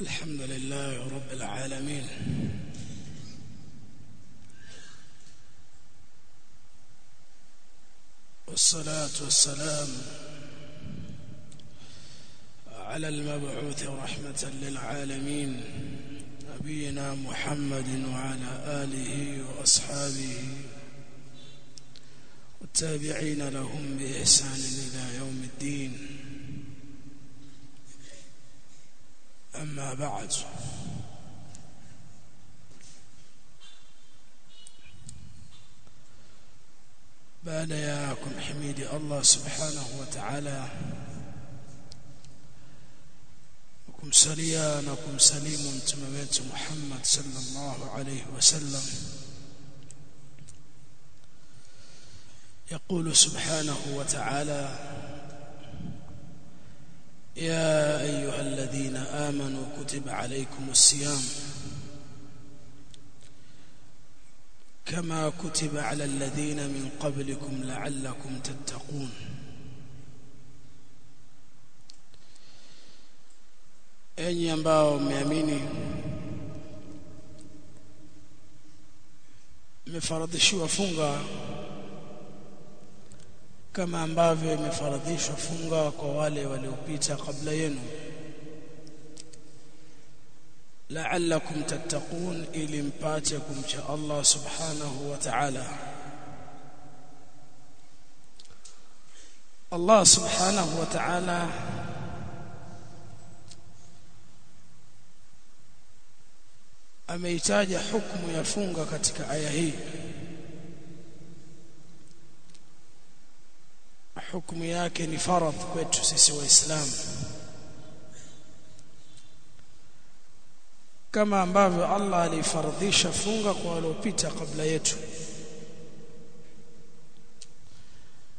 الحمد لله رب العالمين. والصلاة والسلام على المبعوث رحمة للعالمين نبينا محمد وعلى آله وأصحابه والتابعين لهم بإحسان إلى يوم الدين. أما بعد. بان ياكم حميد الله سبحانه وتعالى. وكم سليان وكم سليم تمويت محمد صلى الله عليه وسلم. يقول سبحانه وتعالى يا أيها الذين آمنوا كتب عليكم الصيام كما كتب على الذين من قبلكم لعلكم تتقون. enyi ambao mmeamini mmefaradhishiwa funga kama ambavyo imefaradhishwa funga kwa wale waliopita kabla yenu la'allakum tattaqun ili mpate kumcha Allah subhanahu wa ta'ala Allah subhanahu wa ta'ala ameitaja hukumu ya funga katika aya hii hukumu yake ni faradh kwetu sisi waislamu. Kama ambavyo Allah alifaradhisha funga kwa waliopita kabla yetu.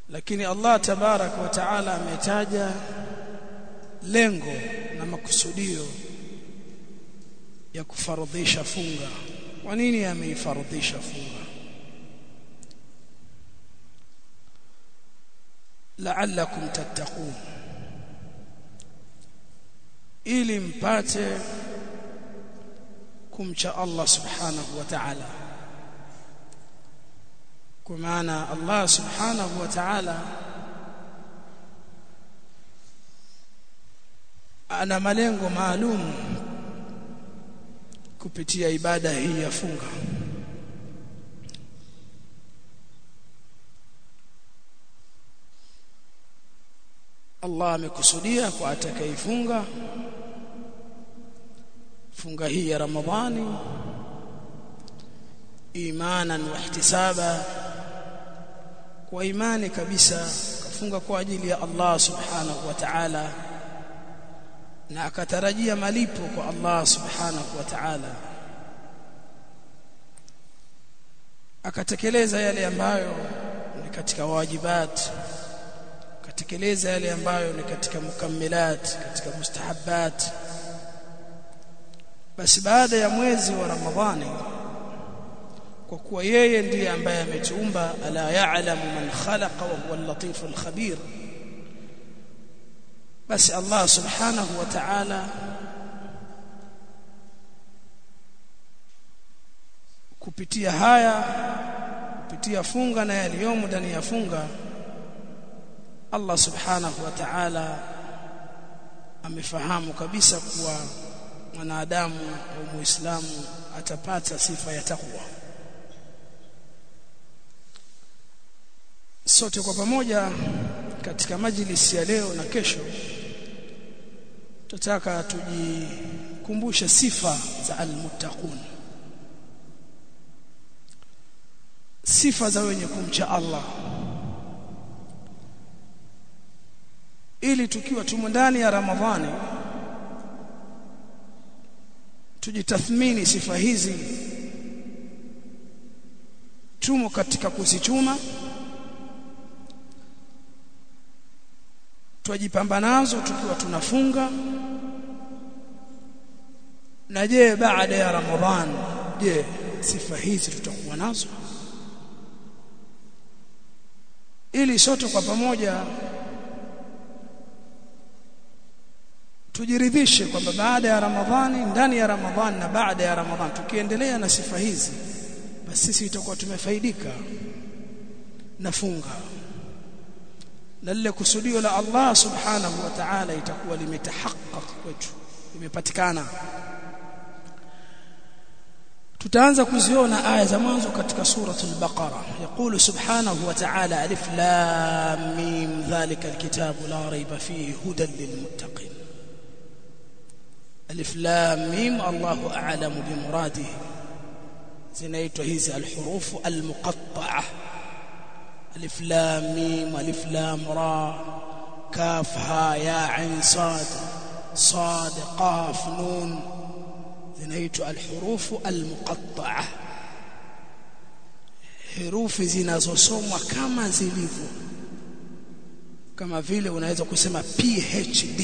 Lakini Allah tabarak wa taala ametaja lengo na makusudio ya kufaradhisha funga. Kwa nini ameifardhisha funga la'allakum tattaqun ili mpate kumcha Allah subhanahu wa ta'ala kwa maana Allah subhanahu wa ta'ala ana malengo maalum kupitia ibada hii ya funga Allah amekusudia kwa atakayefunga funga hii ya Ramadhani. Imanan wa ihtisaba. Kwa imani kabisa kafunga kwa ajili ya Allah subhanahu wa ta'ala. Na akatarajia malipo kwa Allah subhanahu wa ta'ala. Akatekeleza yale ambayo ni katika wajibat akatekeleza yale ambayo ni katika mukammilat katika mustahabbat basi baada ya mwezi wa Ramadhani kwa kuwa yeye ndiye ambaye ametuumba ala ya'lamu man khalaqa wa huwa al-latiful khabir basi Allah subhanahu wa ta'ala kupitia haya kupitia funga na yaliyomo ndani ya funga Allah subhanahu wa ta'ala amefahamu kabisa kuwa mwanadamu au muislamu atapata sifa ya takwa sote kwa pamoja katika majlisi ya leo na kesho tutataka tujikumbushe sifa za almuttaqun. Sifa za wenye kumcha Allah ili tukiwa tumo ndani ya Ramadhani tujitathmini sifa hizi. Tumo katika kuzichuma twajipamba nazo tukiwa tunafunga. Na je baada ya ramadhan je sifa hizi tutakuwa nazo? Ili sote kwa pamoja tujiridhishe kwamba baada ya Ramadhani ndani ya Ramadhani na baada ya Ramadhani tukiendelea na sifa hizi basi sisi itakuwa tumefaidika na funga. Na lile kusudio la Allah subhanahu wa ta'ala itakuwa limetahaqqaq kwetu limepatikana. Tutaanza kuziona aya za mwanzo katika suratul baqara. Yaqulu subhanahu wa ta'ala alif lam mim dhalika alkitabu la rayba fihi hudan lilmuttaqin ألف لام ميم الله أعلم بمراده. سنيت هذه الحروف المقطعة. ألف لام ميم ألف لام را. كاف ها يا عين صاد. صاد قاف نون. سنيت الحروف المقطعة. حروف زينازوسوما كما زيلفو كما vile unaweza kusema phd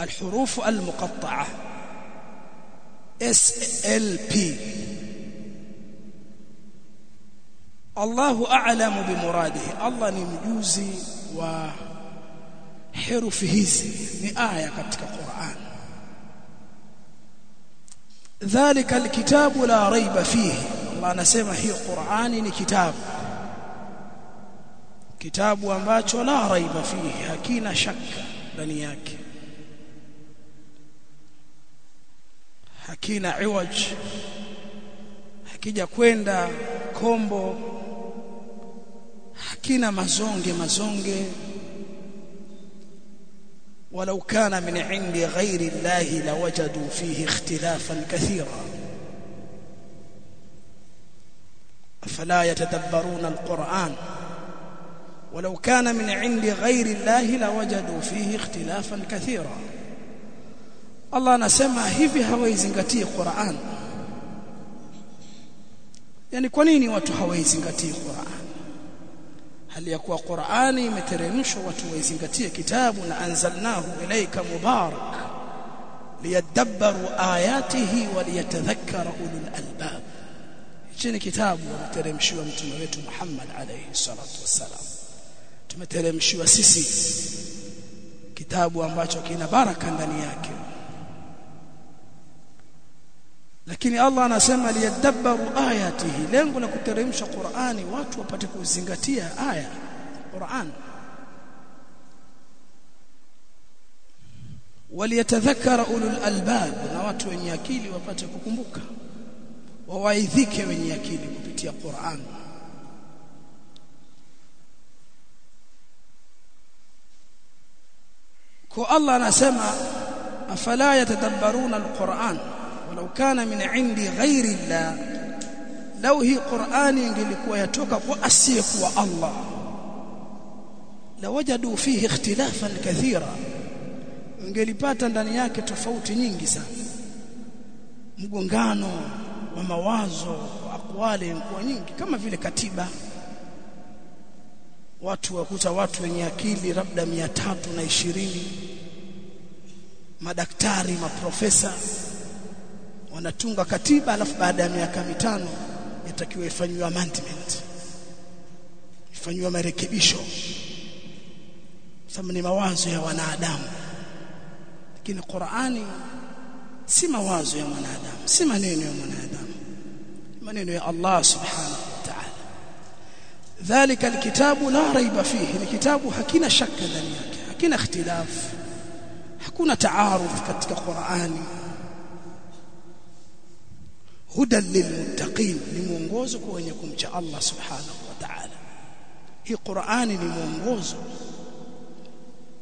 الحروف المقطعة. S L P. الله أعلم بمراده. الله نمجوزي وحرف هزي نآية كتك القرآن ذلك الكتاب لا ريب فيه. الله نسمى هي قرآن كتاب. كتاب وماتو لا ريب فيه. هكينا شك بنياك hakina iwaj. Hakija kwenda kombo. Hakina mazonge mazonge. ولو كان من عند غير الله لوجدوا فيه اختلافا كثيرا أفلا يتدبرون القرآن ولو كان من عند غير الله لوجدوا فيه اختلافا كثيرا Allah anasema hivi hawaizingatii Qur'an. Yaani kwa nini watu hawaizingatii Qur'an? Hali ya kuwa Qur'ani imeteremshwa watu waizingatie kitabu na anzalnahu ilayka mubarak liyadabbaru ayatihi waliyatadhakkara ulul albab. Hichi ni kitabu mteremshiwa mtume wetu Muhammad alayhi salatu wassalam. Tumeteremshiwa sisi kitabu ambacho kina baraka ndani yake. Lakini Allah anasema liyadabbaru ayatihi lengo la kuteremsha Qur'ani watu wapate kuzingatia aya Qur'an waliyatadhakkara ulul albab na watu wenye akili wapate kukumbuka wawaidhike wenye akili kupitia Qur'an kwa Allah anasema afala yatadabbaruna alquran walau kana min indi ghairi llah. Lau hii qurani ingelikuwa yatoka kwa asiyekuwa Allah lawajadu fihi ikhtilafan kathira ingelipata ndani yake tofauti nyingi sana. Mgongano wa mawazo wa akwali kwa nyingi kama vile katiba. Watu wakuta watu wenye akili labda mia tatu na ishirini madaktari maprofesa wanatunga katiba alafu baada ya miaka mitano yatakiwa ifanywe amendment ifanywe marekebisho sababu ni mawazo ya wanadamu lakini Qur'ani si mawazo ya mwanadamu si maneno ya mwanadamu maneno ya Allah subhanahu wa ta'ala dhalika alkitabu la raiba fihi ni kitabu hakina shaka ndani yake hakina ikhtilaf hakuna taaruf katika Qur'ani hudan lilmuttaqin ni mwongozo kwa wenye kumcha Allah subhanahu wa ta'ala hii Qur'ani ni mwongozo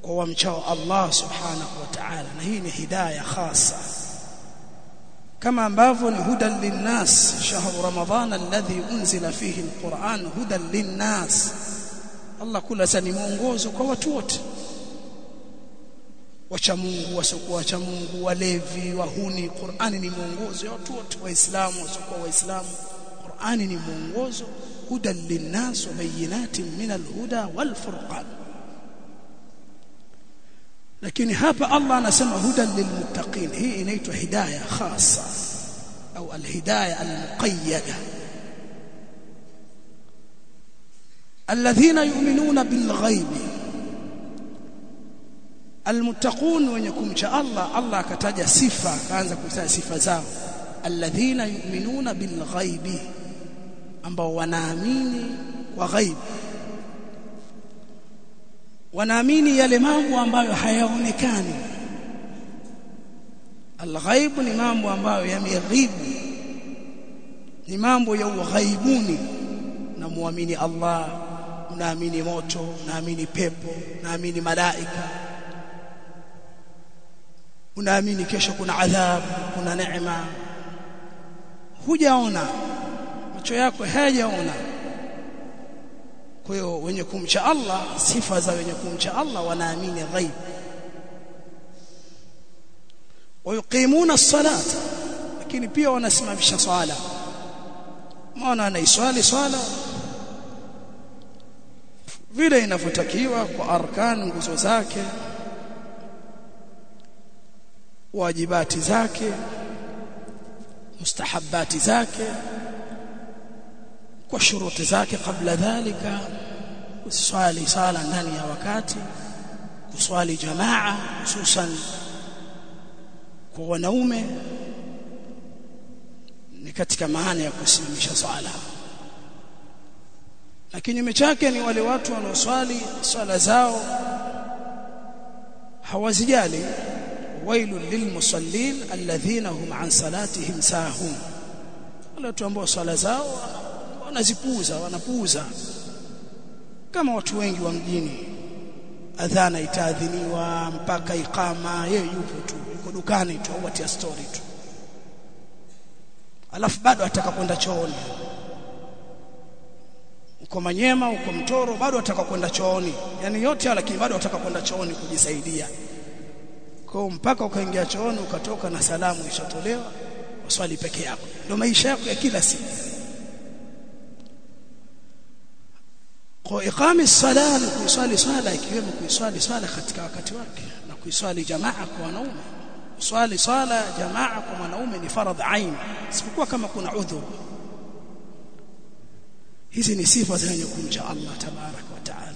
kwa wamchao Allah subhanahu wa ta'ala na hii ni hidayah khasa kama ambavyo ni hudan linnas shahru ramadhan alladhi unzila fihi alquran hudan linnas Allah kula sani mwongozo kwa watu wote wacha Mungu wasiokuwa wacha Mungu walevi wahuni Qur'ani ni mwongozo wa watu wote waislamu wasiokuwa waislamu Qur'ani ni mwongozo hudan linnas wa bayinatin min alhuda wal furqan lakini hapa Allah anasema hudan lilmuttaqin hii inaitwa hidayah khasa au alhidayah almuqayyada alladhina yu'minuna bilghaibi almuttaqun wenye kumcha Allah. Allah akataja sifa akaanza kutaja sifa zao. Alladhina yu'minuna bilghaibi ambao wanaamini kwa ghaib. Wanaamini yale mambo ambayo hayaonekani. Alghaibu ni mambo ambayo yameghibu ni mambo ya ughaibuni. Na muamini Allah unaamini moto unaamini pepo unaamini malaika unaamini kesho kuna adhabu kuna neema. Hujaona. Macho yako hayajaona. Kwa hiyo wenye kumcha Allah sifa za wenye kumcha Allah wanaamini ghaib. Wayuqimuna as-salata lakini pia wanasimamisha swala. Maana anaiswali swala. Vile inavyotakiwa kwa arkan nguzo zake wajibati zake mustahabati zake kwa shuruti zake kabla dhalika kuswali sala ndani ya wakati kuswali jamaa hususan kwa wanaume ni katika maana ya kusimamisha swala. Na kinyume chake ni wale watu wanaoswali swala zao hawazijali wailul lilmusallin alladhina hum an salatihim sahun. Wale watu ambao swala zao wanazipuuza wanapuuza. Kama watu wengi wa mjini adhana itaadhiniwa mpaka ikama yeye yupo tu yuko dukani tu au atia story tu. Alafu bado ataka kwenda chooni. Uko Manyema uko Mtoro bado ataka kwenda chooni. Yani yote lakini bado ataka kwenda chooni kujisaidia kwa mpaka ukaingia chooni ukatoka na salamu ishatolewa waswali peke yako. Ndio maisha yako ya kila siku. Kwa iqami sala ni kuiswali swala ikiwemo kuiswali swala katika wakati wake na kuiswali jamaa kwa wanaume. Swali swala jamaa kwa mwanaume ni faradhi ain isipokuwa kama kuna udhur hizi ni sifa zenye kumcha Allah tabarak wa taala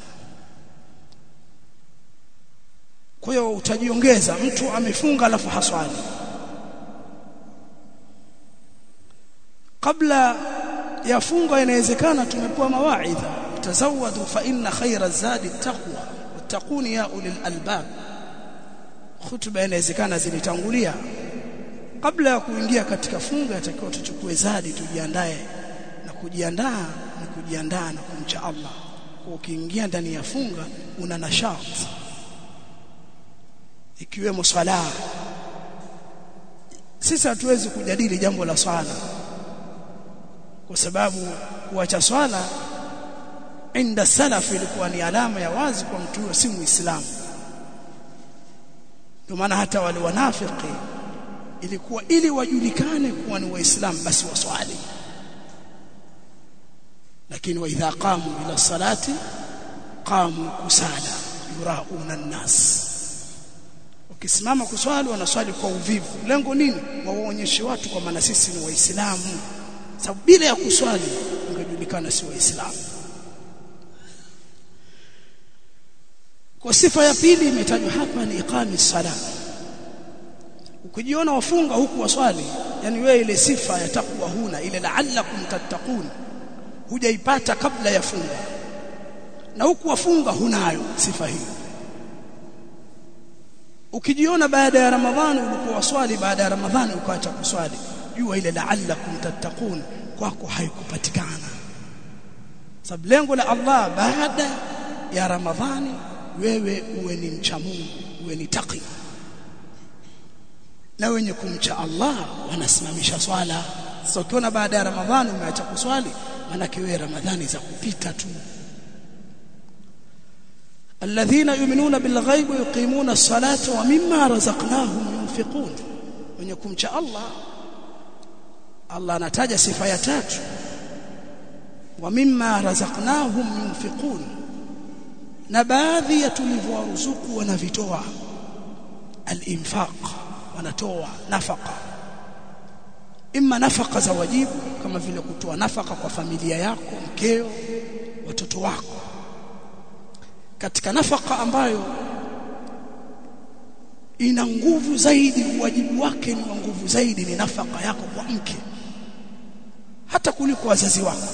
kwa hiyo utajiongeza mtu amefunga alafu haswali. Kabla ya funga inawezekana tumepewa mawaidha. Tazawadu fa inna khayra zadi taqwa wattaquni ya ulil albab. Khutba inawezekana zilitangulia. Kabla ya kuingia katika funga yatakiwa tuchukue zadi tujiandae na kujiandaa ni kujiandaa na kumcha Allah. Ukiingia ndani ya funga una nashati ikiwemo swala. Sisi hatuwezi kujadili jambo la swala. Kwa sababu kuacha swala inda salaf ilikuwa ni alama ya wazi kwa mtu huyo si muislamu. Ndio maana hata wale wanafiki ilikuwa ili wajulikane kuwa ni waislamu basi waswali. Lakini wa idha qamu ila salati qamu kusala yurauna an-nas ukisimama kuswali wanaswali kwa uvivu. Lengo nini? Wawaonyeshe watu kwa maana sisi ni waislamu. Sababu bila ya kuswali ungejulikana si waislamu. Kwa sifa ya pili imetajwa hapa ni iqami sala ukijiona wafunga huku waswali yani wewe ile sifa ya takwa huna ile la'allakum tattaqun hujaipata kabla ya funga. Na huku wafunga hunayo sifa hiyo ukijiona baada ya ramadhani ulikuwa waswali baada ya ramadhani ukaacha kuswali jua ile la'allakum tattaqun kwako haikupatikana. Sababu lengo la Allah baada ya ramadhani wewe uwe ni mcha Mungu uwe ni taqi. Na wenye kumcha Allah wanasimamisha swala. Sasa ukiona baada ya ramadhani umeacha kuswali manake wewe ramadhani za kupita tu الذين يؤمنون بالغيب ويقيمون الصلاة ومما رزقناهم ينفقون. ونكم شاء الله. الله نتاج صفاته ومما رزقناهم ينفقون. نباذي يتلفوا رزق ونفتوا الإنفاق ونتوا نفقا إما نفقا زواجيب كما في لكتوا نفقا وفاميليا يكو كيو وتتواكو katika nafaka ambayo ina nguvu zaidi wajibu wake ni wa nguvu zaidi ni nafaka yako kwa mke hata kuliko wazazi wako.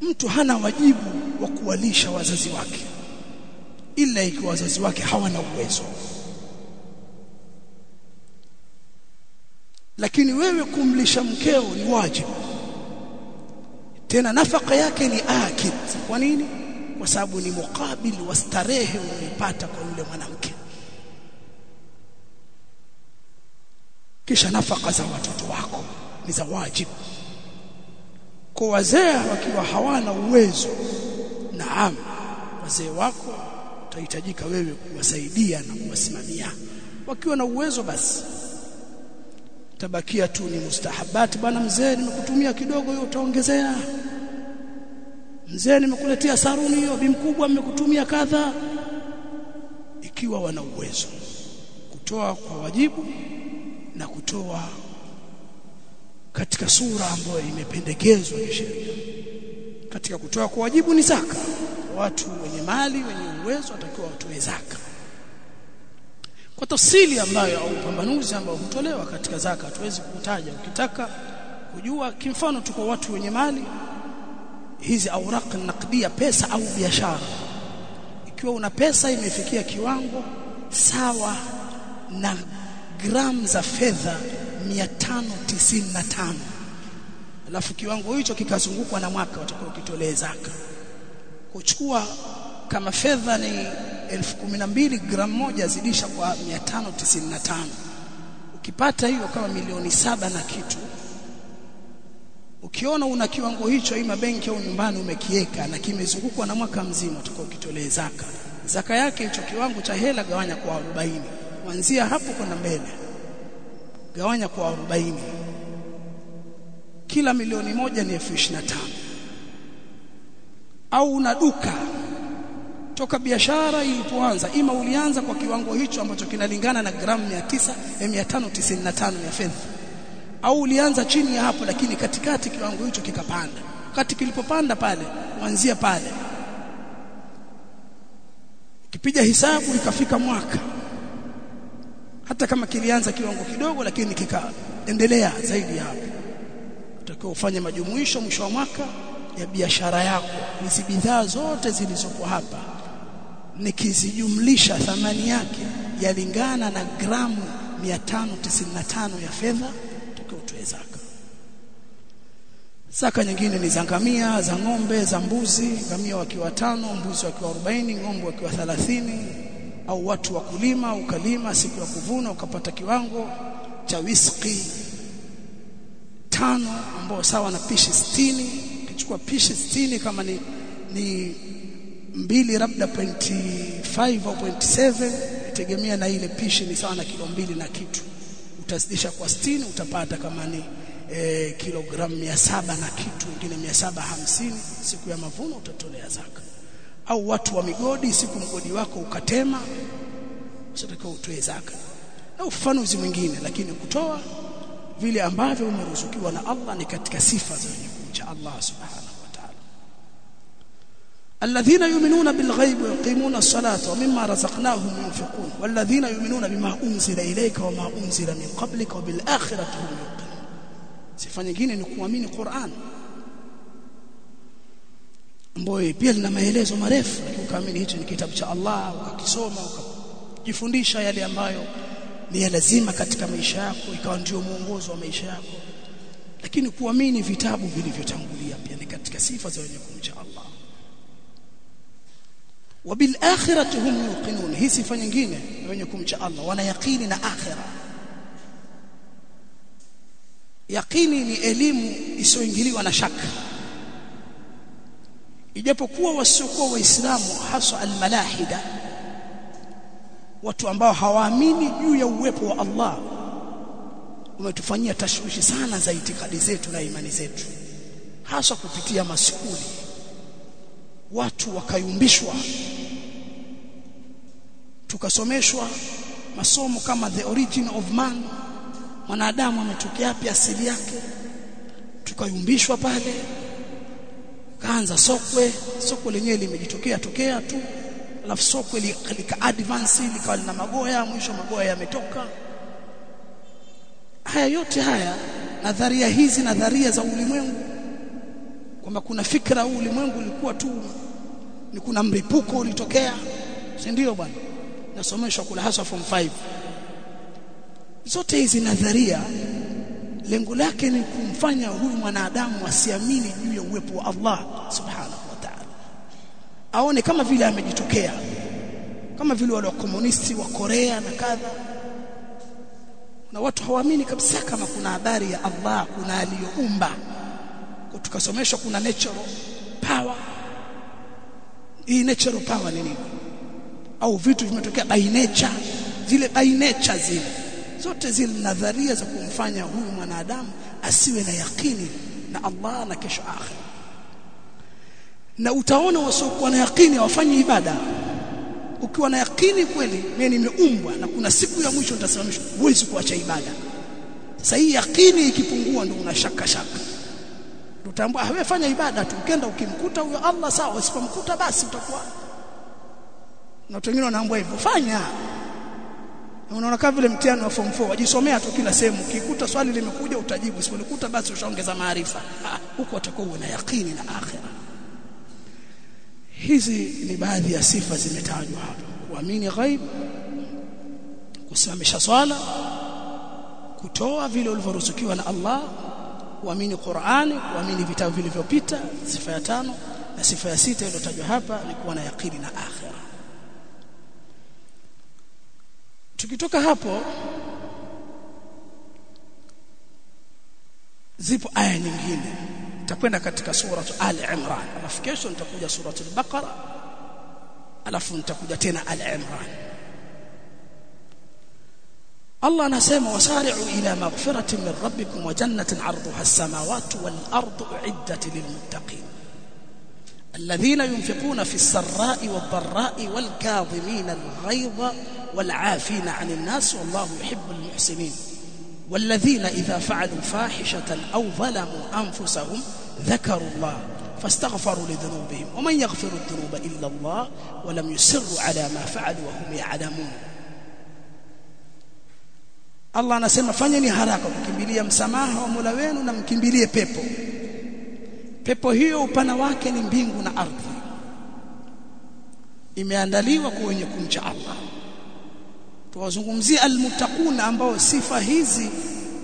Mtu hana wajibu wa kuwalisha wazazi wake ila ikiwa wazazi wake hawana uwezo. Lakini wewe kumlisha mkeo ni wajibu. Tena nafaka yake ni akid. Kwa nini kwa sababu ni mukabili wa starehe unaipata kwa yule mwanamke. Kisha nafaka za watoto wako ni za wajibu kwa wazee wakiwa hawana uwezo naam wazee wako utahitajika wewe kuwasaidia na kuwasimamia. Wakiwa na uwezo basi tabakia tu ni mustahabati bwana mzee nimekutumia kidogo hiyo utaongezea mzee nimekuletea saruni hiyo bi mkubwa mmekutumia kadha. Ikiwa wana uwezo kutoa kwa wajibu na kutoa katika sura ambayo imependekezwa kisheria. Katika kutoa kwa wajibu ni zaka. Watu wenye mali wenye uwezo watakiwa watoe zaka. Kwa tafsiri ambayo au pambanuzi ambao hutolewa katika zaka hatuwezi kutaja. Ukitaka kujua kimfano tuko watu wenye mali hizi auraq naqdia pesa au biashara. Ikiwa una pesa imefikia kiwango sawa na gram za fedha 595 alafu kiwango hicho kikazungukwa na mwaka utakuwa ukitolea zaka. Kuchukua kama fedha ni 1012 gram moja zidisha kwa 595 ukipata hiyo kama milioni saba na kitu ukiona una kiwango hicho ima benki au nyumbani umekieka na kimezungukwa na mwaka mzima utakuwa ukitolee zaka. Zaka yake hicho kiwango cha hela gawanya kwa 40 kuanzia hapo kwenda mbele gawanya kwa 40 kila milioni moja ni 1025 au una duka toka biashara ilipoanza ima ulianza kwa kiwango hicho ambacho kinalingana na gramu 900 595 ya fedha au ulianza chini ya hapo lakini katikati kiwango hicho kikapanda. Wakati kilipopanda pale kuanzia pale kipiga hisabu ikafika mwaka. Hata kama kilianza kiwango kidogo lakini kikaendelea zaidi hapo. Utakiwa ufanye majumuisho mwisho wa mwaka ya biashara yako. Hizi bidhaa zote zilizopo hapa nikizijumlisha thamani yake yalingana na gramu 595 ya fedha utoe zaka zaka nyingine ni za ngamia za ng'ombe za mbuzi ngamia wakiwa tano mbuzi wakiwa 40 ng'ombe wakiwa 30 au watu wa kulima ukalima siku ya kuvuna ukapata kiwango cha wiski tano ambao sawa na pishi 60 ukichukua pishi 60 kama ni ni mbili labda 0.5 au 0.7 itegemea na ile pishi ni sawa na kilo mbili na kitu utazidisha kwa 60 utapata kama ni e, kilogramu saba na kitu nyingine 750 siku ya mavuno utatolea zaka. Au watu wa migodi siku mgodi wako ukatema usitakiwa utoe zaka. Na ufafanuzi mwingine lakini kutoa vile ambavyo umeruzukiwa na Allah ni katika sifa za wenye الذين yu'minuna بالغيب ويقيمون الصلاة ومما رزقناهم ينفقون والذين يؤمنون بما walladhina yu'minuna bima unzila من قبلك وبالآخرة هم يوقنون qablika wa bil akhirati hum yuqinun. Sifa nyingine ni kuamini Qur'an. Ambayo lina maelezo marefu. Hicho ni kitabu cha Allah ukakisoma ukajifundisha yale ambayo ni ya lazima katika maisha yako ikawa ndio mwongozo wa maisha yako. Lakini kuamini vitabu vilivyotangulia pia ni katika sifa za wenye kumcha Allah wabilakhirati hum yuqinun. Hii sifa nyingine wenye kumcha Allah. Wana yaqini na akhira. Yaqini ni elimu isiyoingiliwa na shaka. Ijapokuwa wasiokuwa waislamu haswa almalahida watu ambao hawaamini juu ya uwepo wa Allah umetufanyia tashwishi sana za itikadi zetu na imani zetu haswa kupitia maskuli watu wakayumbishwa tukasomeshwa masomo kama the origin of man. Mwanadamu ametokea wapi asili yake tukayumbishwa pale kaanza sokwe. Sokwe lenyewe limejitokea tokea tu alafu sokwe lika advance likawa lina magoya mwisho magoya yametoka. Haya yote haya nadharia hizi nadharia za ulimwengu kwamba kuna fikra huu ulimwengu ulikuwa tu ni kuna mlipuko ulitokea si ndio bwana? Nasomeshwa kula hasa form 5 zote hizi nadharia lengo lake ni kumfanya huyu mwanadamu asiamini juu ya uwepo wa Allah subhanahu wa ta'ala. Aone kama vile amejitokea kama vile wale wakomunisti wa Korea na kadha. Na watu hawaamini kabisa kama kuna adhari ya Allah kuna aliyoumba tukasomeshwa kuna natural power. Hii natural power ni nini? Au vitu vimetokea by nature zile by nature zile. Zote zile nadharia za kumfanya huyu mwanadamu asiwe na yakini na Allah na kesho akhir na utaona wasiokuwa na yakini hawafanyi ibada. Ukiwa na yakini kweli mimi nimeumbwa na kuna siku ya mwisho nitasimamishwa huwezi kuacha ibada. Sasa hii yakini ikipungua ndio unashaka shaka utambua wewe ibada tu. Ukenda ukimkuta huyo Allah sawa usipomkuta basi utakuwa. Na watu wengine wanaambia hivyo. Fanya. Unaona kama vile mtihani wa form 4 wajisomea tu kila sehemu. Ukikuta swali limekuja utajibu. Usipolikuta basi ushaongeza maarifa. Huko utakuwa una yakini na akhira. Hizi ni baadhi ya sifa zimetajwa hapa. Kuamini ghaib kusimamisha swala kutoa vile ulivyoruzukiwa na Allah kuamini Qur'ani kuamini vitabu vilivyopita sifa ya tano na sifa ya sita iliyotajwa hapa ni kuwa na yakini na akhira. Tukitoka hapo zipo aya nyingine. Tutakwenda katika sura al-Imran alafu kesho nitakuja sura al-Baqara. Alafu nitakuja tena Ali Ila maghfiratin min rabbikum wa jannatin 'arduha as-samawati wal ardu u'iddat lil muttaqin الذين ينفقون في السراء والضراء والكاظمين الغيظ والعافين عن الناس والله يحب المحسنين. والذين إذا فعلوا فاحشة أو ظلموا أنفسهم ذكروا الله فاستغفروا لذنوبهم. ومن يغفر الذنوب إلا الله ولم يسروا على ما فعلوا وهم يعلمون. Allah anasema fanyeni haraka kukimbilia msamaha wa Mola wenu na mkimbilie pepo. Pepo hiyo upana wake ni mbingu na ardhi. Imeandaliwa kwa wenye kumcha Allah. Tuwazungumzie almuttaquna ambao sifa hizi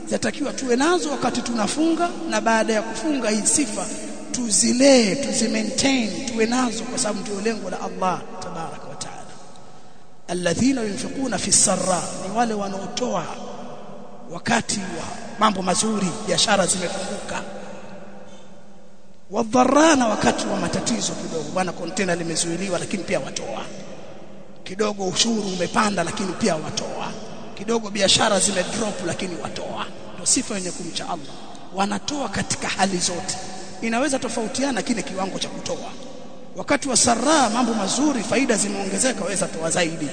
zatakiwa tuwe nazo wakati tunafunga na baada ya kufunga hii sifa tuzilee, tuzimaintain, tuwe nazo kwa sababu ndio lengo la Allah tabarak wa taala. Alladhina yunfiquna fi sarra ni wale wanaotoa wakati wa mambo mazuri biashara zimefunguka. Wadharana wakati wa matatizo kidogo. Bwana container limezuiliwa lakini pia watoa. Kidogo ushuru umepanda lakini pia watoa. Kidogo biashara zime drop lakini watoa. Ndio sifa yenye kumcha Allah. Wanatoa katika hali zote. Inaweza tofautiana kile kiwango cha kutoa. Wakati wa sarra mambo mazuri faida zimeongezeka waweza toa zaidi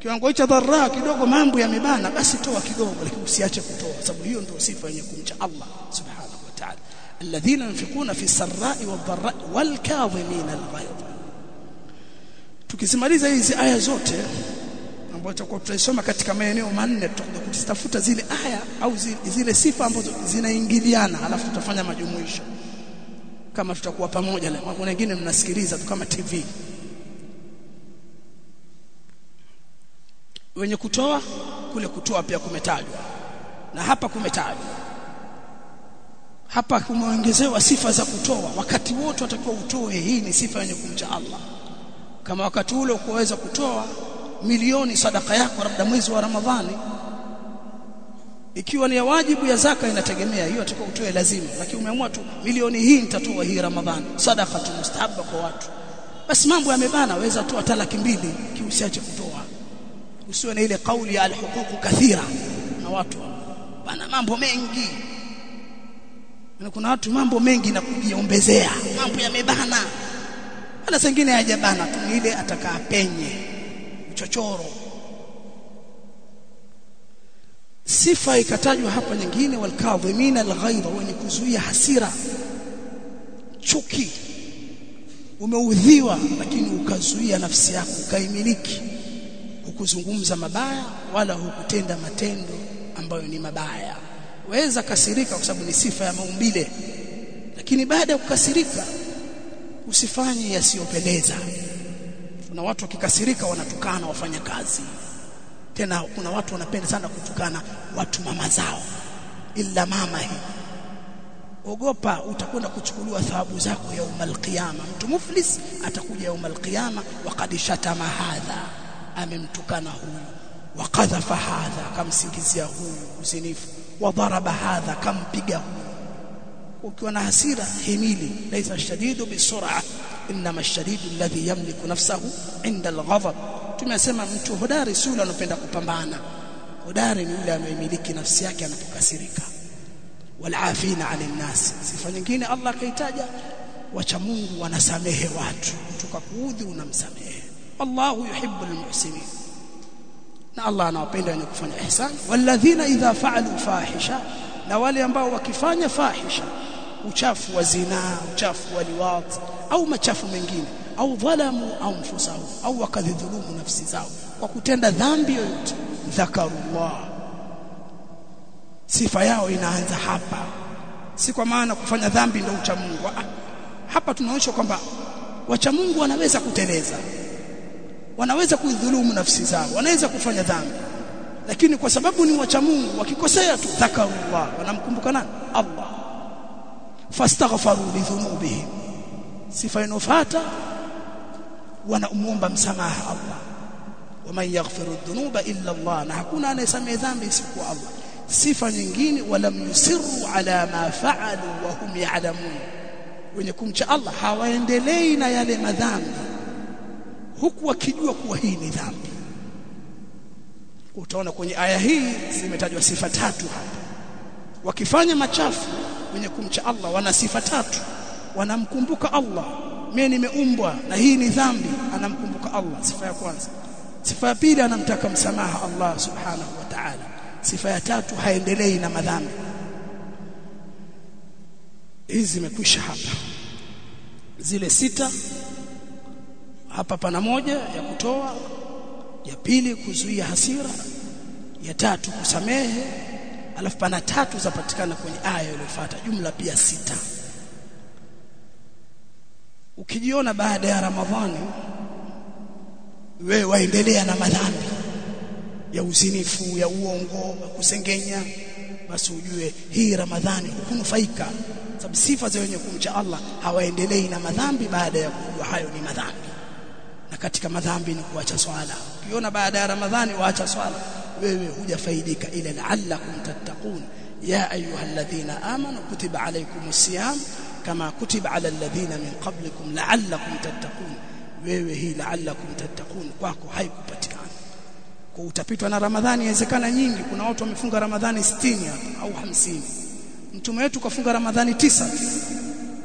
kiwango hicho dharra kidogo mambo yamebana basi toa kidogo lakini usiache kutoa sababu hiyo ndio sifa yenye kumcha Allah subhanahu wa ta'ala. Alladhina yunfikuna fi sarra'i wa dharra'i wal-kadhimina al ghayb. Tukisimaliza hizi aya zote ambazo tutakuwa tutaisoma katika maeneo manne tutakuja kutafuta zile aya au zile, zile sifa ambazo zinaingiliana alafu tutafanya majumuisho. Kama tutakuwa pamoja leo wengine mnasikiliza tu kama TV wenye kutoa kule kutoa pia kumetajwa. Na hapa kumetajwa. Hapa kumeongezewa sifa za kutoa. Wakati wote watakiwa utoe hii ni sifa yenye kumcha Allah. Kama wakati ule ukuweza kutoa milioni sadaka yako labda mwezi wa Ramadhani ikiwa ni ya wajibu ya zaka inategemea. Hiyo atakuwa utoe lazima. Lakini umeamua tu milioni hii nitatoa hii Ramadhani. Sadaka tu mustahaba kwa watu. Basi mambo yamebana waweza toa hata laki mbili kiusiache kutoa usiwe na ile kauli ya alhuququ kathira. Na watu bana mambo mengi. Na kuna watu mambo mengi na kujiombezea. Mambo yamebana. Wala sengine hajabana tu ile atakaa penye. Uchochoro. Sifa ikatajwa hapa nyingine walkadhimina alghaidha wenye kuzuia hasira. Chuki. Umeudhiwa lakini ukazuia nafsi yako ukaimiliki hukuzungumza mabaya wala hukutenda matendo ambayo ni mabaya. Weza kasirika kwa sababu ni sifa ya maumbile lakini baada ya kukasirika usifanye yasiyopendeza. Kuna watu wakikasirika wanatukana wafanya kazi tena kuna watu wanapenda sana kutukana watu mama zao illa mama hii ogopa utakwenda kuchukuliwa thawabu zako ya umal qiyama. Mtu muflis atakuja ya umal qiyama waqad shatama hadha amemtukana huyu. Wakadhafa hadha kamsingizia huyu usinifu wadharaba hadha kampiga huyu. Ukiwa na hasira himili. Laisa shadidu bisur'a inma shadidu alladhi yamliku nafsahu inda alghadab. Tumesema mtu hodari si yule anapenda kupambana. Hodari ni yule anayemiliki nafsi yake anapokasirika. Walafina 'anil nas sifa nyingine Allah kaitaja wacha Mungu wanasamehe watu. Mtu kakuudhi unamsamehe Allahu yuhibbul muhsinin na Allah anawapenda wenye kufanya ihsan. Walladhina idha fa'alu fahisha. Na wale ambao wakifanya fahisha uchafu wa zina uchafu wa liwat au machafu mengine au dhalamu au mfusau au wakadhulumu nafsi zao kwa kutenda dhambi yoyote dhakarullah. Sifa yao inaanza hapa. Si kwa maana kufanya dhambi ndio ucha Mungu. Hapa tunaonyesha kwamba wacha Mungu wanaweza kuteleza wanaweza kuidhulumu nafsi zao wanaweza kufanya dhambi. Lakini kwa sababu ni wacha Mungu wakikosea tu dhakarullah wanamkumbuka nani? Allah. Fastaghfaru li dhunubihim. Sifa inofuata wanamuomba msamaha Allah. Waman yaghfiru dhunuba illa Allah na hakuna anayesamehe dhambi isipokuwa Allah. Sifa nyingine walam yusirru ala ma fa'alu wa hum ya'lamun. Wenye kumcha Allah hawaendelei na yale madhambi huku wakijua kuwa hii ni dhambi. Utaona kwenye aya hii zimetajwa sifa tatu hapa. Wakifanya machafu wenye kumcha Allah wana sifa tatu. Wanamkumbuka Allah. Mimi nimeumbwa na hii ni dhambi anamkumbuka Allah. Sifa ya kwanza. Sifa ya pili anamtaka msamaha Allah subhanahu wa ta'ala. Sifa ya tatu haendelei na madhambi. Hizi zimekwisha hapa. Zile sita hapa pana moja ya kutoa ya pili kuzuia hasira ya tatu kusamehe alafu pana tatu zapatikana kwenye aya iliyofuata jumla pia sita. Ukijiona baada ya ramadhani wewe waendelea na madhambi ya uzinifu ya uongo kusengenya basi ujue hii ramadhani hukunufaika sababu sifa za wenye kumcha Allah hawaendelei na madhambi baada ya kujua hayo ni madhambi na katika madhambi ni kuacha swala. Ukiona baada ya ramadhani waacha swala wewe hujafaidika. Ila la'allakum tattaqun. Ya ayyuhalladhina amanu kutiba alaykumus siyam kama kutiba ala alladhina min qablikum la'allakum tattaqun. Wewe hii la'allakum tattaqun kwako haikupatikana. Kwa utapitwa na ramadhani inawezekana nyingi. Kuna watu wamefunga ramadhani 60 hapa au 50 mtume wetu kafunga ramadhani tisa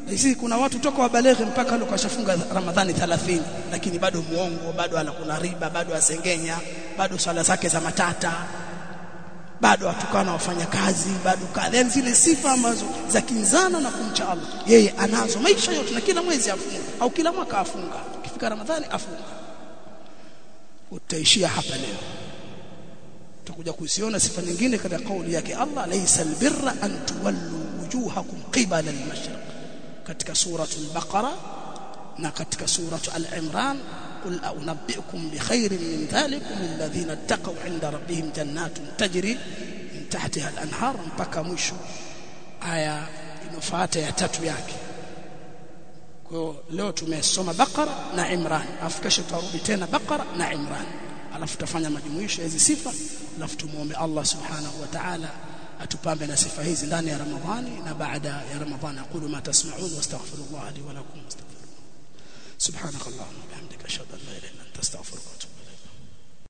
sisi kuna watu toka wabaleghe mpaka leo kashafunga ramadhani 30 lakini bado muongo bado anakula riba bado asengenya bado swala zake za matata bado atukana wafanya kazi bado kadha zile sifa ambazo za kinzana na kumcha Allah yeye anazo. Maisha yote na kila mwezi afunga au kila mwaka afunga. Ukifika ramadhani afunga. Utaishia hapa leo. Tutakuja kuziona sifa nyingine katika kauli yake Allah laysa albirra an tuwallu wujuhakum qibala al-mashriq katika suratul baqara na katika suratul al-imran قل أنبئكم بخير من ذلكم الذين اتقوا عند ربهم جنات تجري من تحتها الأنهار mpaka mwisho aya inofuata ya tatu yake kwa leo tumesoma Baqara na Imran afu kesho tutarudi tena Baqara na Imran alafu tutafanya majumuisho hizi sifa alafu tumuombe Allah subhanahu wa ta'ala atupambe na sifa hizi ndani ya Ramadhani na baada ya Ramadhani aqulu ma tasma'un wastaghfirullah li wa lakum سبحانك اللهم وبحمدك اشهد ان لا اله الا انت استغفرك واتوب